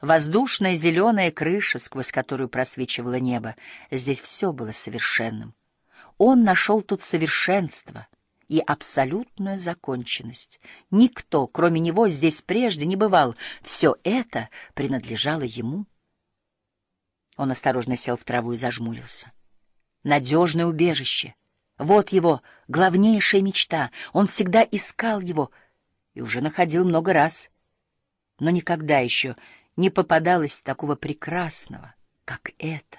воздушная зеленая крыша, сквозь которую просвечивало небо. Здесь все было совершенным. Он нашел тут совершенство и абсолютную законченность. Никто, кроме него, здесь прежде не бывал. Все это принадлежало ему. Он осторожно сел в траву и зажмурился. Надежное убежище. Вот его главнейшая мечта. Он всегда искал его и уже находил много раз. Но никогда еще не попадалось такого прекрасного, как это.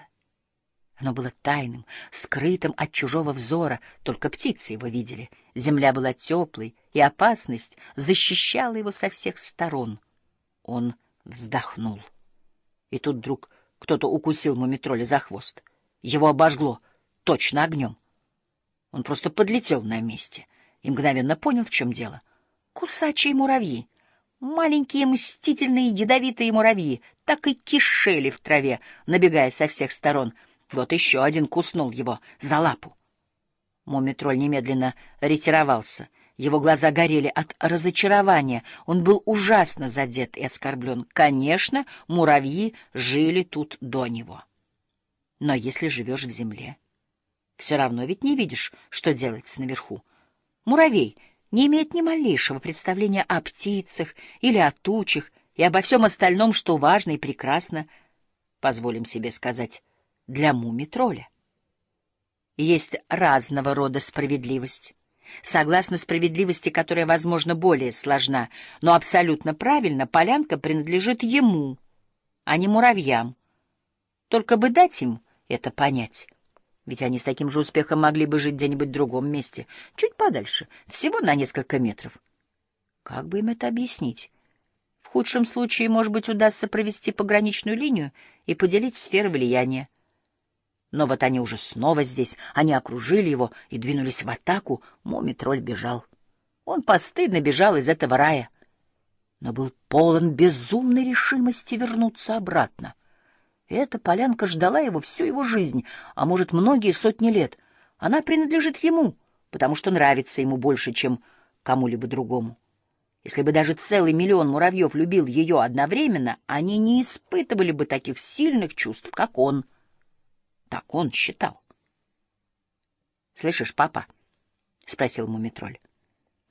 Оно было тайным, скрытым от чужого взора, только птицы его видели. Земля была теплой, и опасность защищала его со всех сторон. Он вздохнул. И тут вдруг кто-то укусил мумитроля за хвост. Его обожгло, точно огнем. Он просто подлетел на месте и мгновенно понял, в чем дело. Кусачие муравьи, маленькие мстительные ядовитые муравьи, так и кишели в траве, набегая со всех сторон. Вот еще один куснул его за лапу. Мумитроль немедленно ретировался — его глаза горели от разочарования. Он был ужасно задет и оскорблен. Конечно, муравьи жили тут до него. Но если живешь в земле, все равно ведь не видишь, что делается наверху. Муравей не имеет ни малейшего представления о птицах или о тучах и обо всем остальном, что важно и прекрасно, позволим себе сказать, для муми-тролля. Есть разного рода справедливость. Согласно справедливости, которая, возможно, более сложна, но абсолютно правильно, полянка принадлежит ему, а не муравьям. Только бы дать им это понять. Ведь они с таким же успехом могли бы жить где-нибудь в другом месте, чуть подальше, всего на несколько метров. Как бы им это объяснить? В худшем случае, может быть, удастся провести пограничную линию и поделить сферы влияния. Но вот они уже снова здесь, они окружили его и двинулись в атаку. Моми-тролль бежал. Он постыдно бежал из этого рая, но был полон безумной решимости вернуться обратно. Эта полянка ждала его всю его жизнь, а может, многие сотни лет. Она принадлежит ему, потому что нравится ему больше, чем кому-либо другому. Если бы даже целый миллион муравьев любил ее одновременно, они не испытывали бы таких сильных чувств, как он — так он считал. — Слышишь, папа? — спросил Мумитроль.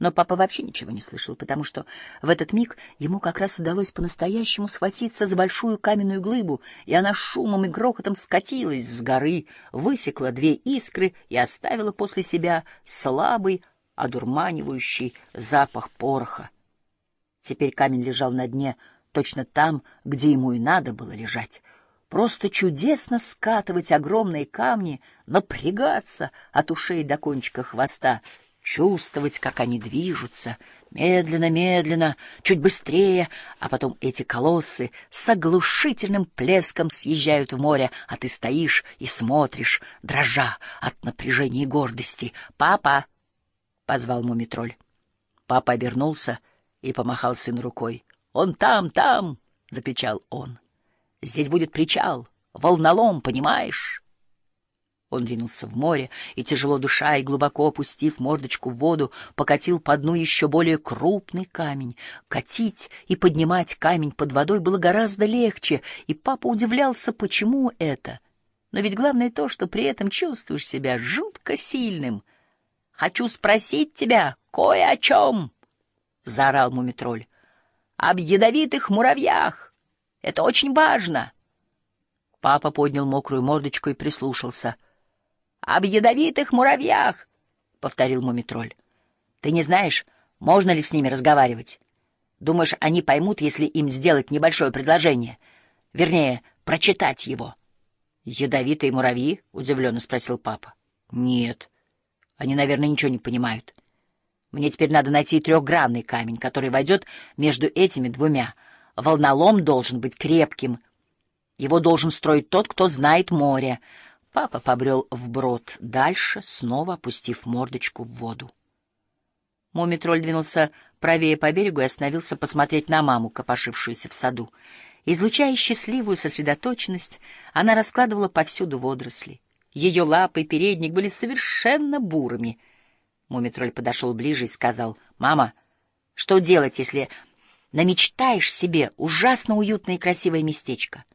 Но папа вообще ничего не слышал, потому что в этот миг ему как раз удалось по-настоящему схватиться за большую каменную глыбу, и она шумом и грохотом скатилась с горы, высекла две искры и оставила после себя слабый, одурманивающий запах пороха. Теперь камень лежал на дне точно там, где ему и надо было лежать — Просто чудесно скатывать огромные камни, напрягаться от ушей до кончика хвоста, чувствовать, как они движутся, медленно, медленно, чуть быстрее, а потом эти колоссы с оглушительным плеском съезжают в море, а ты стоишь и смотришь, дрожа от напряжения и гордости. «Папа!» — позвал мумитроль. Папа обернулся и помахал сыну рукой. «Он там, там!» — закричал он. Здесь будет причал, волнолом, понимаешь? Он двинулся в море и, тяжело душа и глубоко опустив мордочку в воду, покатил по дну еще более крупный камень. Катить и поднимать камень под водой было гораздо легче, и папа удивлялся, почему это. Но ведь главное то, что при этом чувствуешь себя жутко сильным. «Хочу спросить тебя кое о чем!» — заорал мумитроль. «Об ядовитых муравьях!» Это очень важно. Папа поднял мокрую мордочку и прислушался. — Об ядовитых муравьях, — повторил мумитроль. — Ты не знаешь, можно ли с ними разговаривать? Думаешь, они поймут, если им сделать небольшое предложение? Вернее, прочитать его. — Ядовитые муравьи? — удивленно спросил папа. — Нет. Они, наверное, ничего не понимают. Мне теперь надо найти трехгранный камень, который войдет между этими двумя — Волнолом должен быть крепким. Его должен строить тот, кто знает море. Папа побрел вброд дальше, снова опустив мордочку в воду. Мумитроль двинулся правее по берегу и остановился посмотреть на маму, копошившуюся в саду. Излучая счастливую сосредоточенность, она раскладывала повсюду водоросли. Ее лапы и передник были совершенно бурыми. Мумитроль подошел ближе и сказал, «Мама, что делать, если намечтаешь себе ужасно уютное и красивое местечко —